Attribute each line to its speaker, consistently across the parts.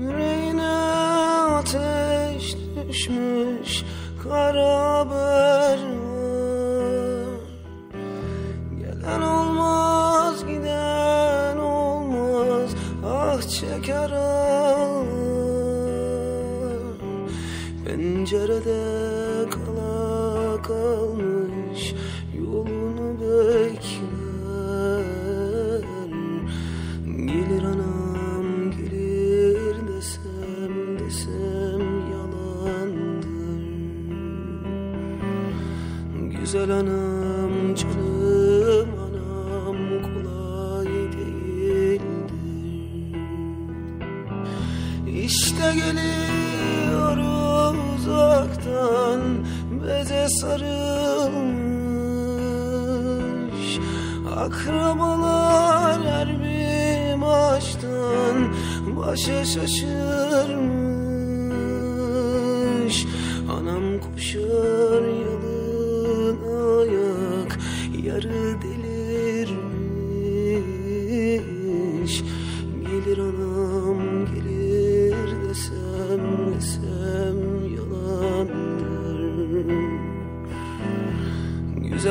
Speaker 1: Yüreğine ateş düşmüş kara haber Gelen olmaz giden olmaz ah çeker ağlar. Pencerede kala kalmış yolunu bekler Güzel anam canım anam kolay değildir. İşte geliyor uzaktan beze sarılmış. Akrabalar her bir maçtan başa şaşırmış. Anam koşar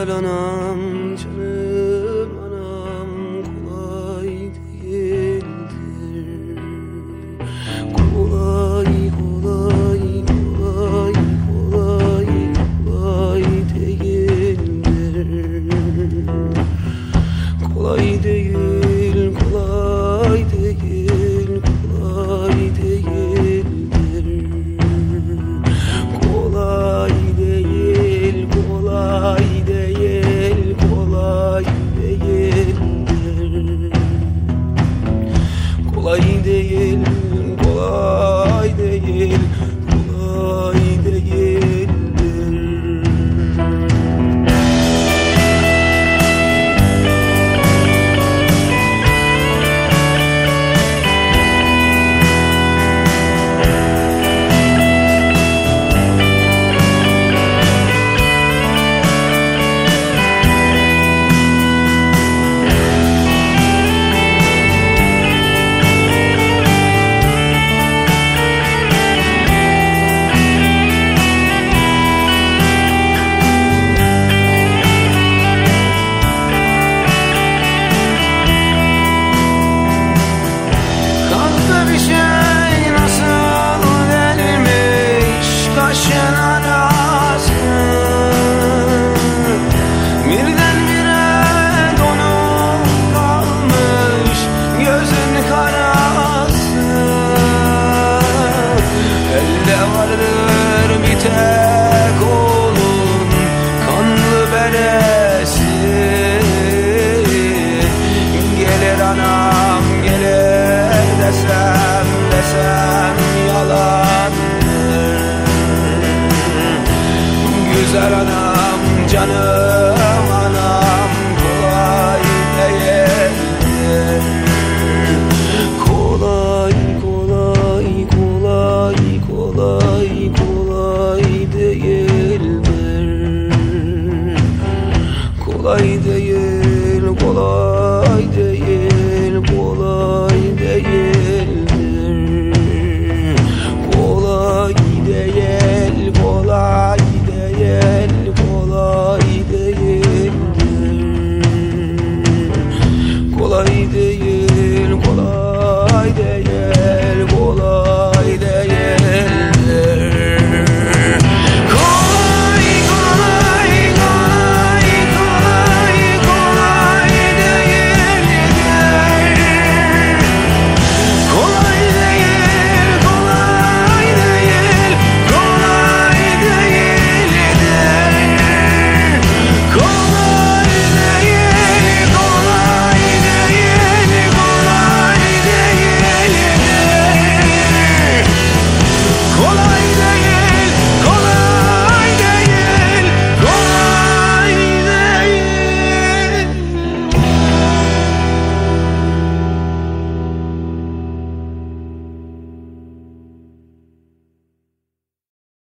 Speaker 1: Güzel Gelir anam gelir desem desem yalandır. Güzel anam canım